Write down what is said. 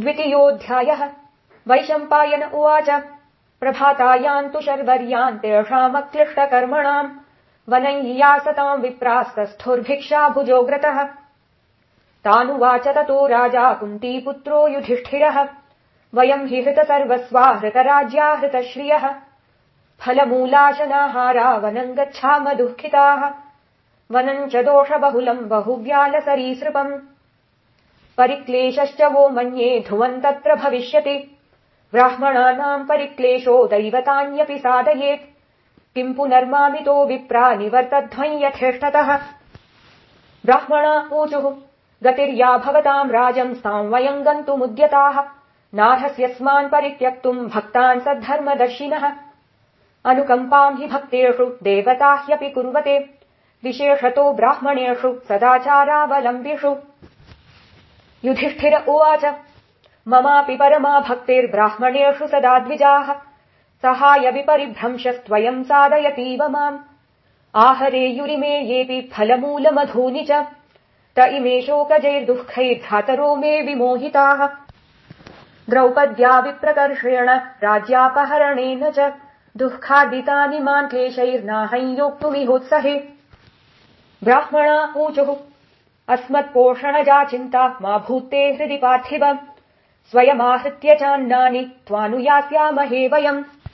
द्वितीयोऽध्यायः। वैशम्पायन उवाच। प्रभातायान्तु शर्वर्यान् तेषामक्लिष्टकर्मणाम्। वनय्यासताम् विप्रास्तस्थुर्भिक्षा भुजोग्रतः तानुवाच ततो राजा कुन्तीपुत्रो युधिष्ठिरः। वयम् हि हृत सर्वस्वा हृतराज्या हृतश्रियः फलमूलाशनाहारा वनम् गच्छाम दुःखिताः वनम् च दोषबहुलम् बहुव्यालसरीसृपम् परिक्लेशश्च वो मन्ये ध्रुवम् तत्र भविष्यति। ब्राह्मणानाम् परिक्लेशो दैवतान्यपि साधयेत्। किम् पुनर्मामितो विप्रा निवर्तध्वम् यथेष्टतः। ब्राह्मणा ऊचुः गतिर्या भवताम् राजम् साम् वयम् गन्तुमुद्यताः। नार्हस्यस्मान् परित्यक्तुम् भक्तान् सद्धर्मदर्शिनः। अनुकम्पाम् हि भक्तेषु देवता ह्यपि कुर्वते। विशेषतो ब्राह्मणेषु सदाचारावलम्बिषु युधिष्ठिर उवाच। ममापि परमा भक्तिर्ब्राह्मणेषु सदा द्विजाः। सहाय विपरिभ्रंशस्त्वयम् साधयतीव माम्। आहरेयुरिमे येऽपि फलमूलमधूनि च। त इमे शोकजैर्दुःखैर्धातरो मे विमोहिताः। द्रौपद्या विप्रकर्षेण राज्यापहरणेन च। दुःखादितानि मान् क्लेशैर्नाहम् योक्तुमिहोत्सहे ब्राह्मणा ऊचुः अस्मत्पोषणजा चिन्ता मा भूते हृदि पार्थिव। स्वयमाहृत्य चान्नानि त्वानुयास्यामहे वयम्